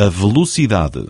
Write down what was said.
a velocidade.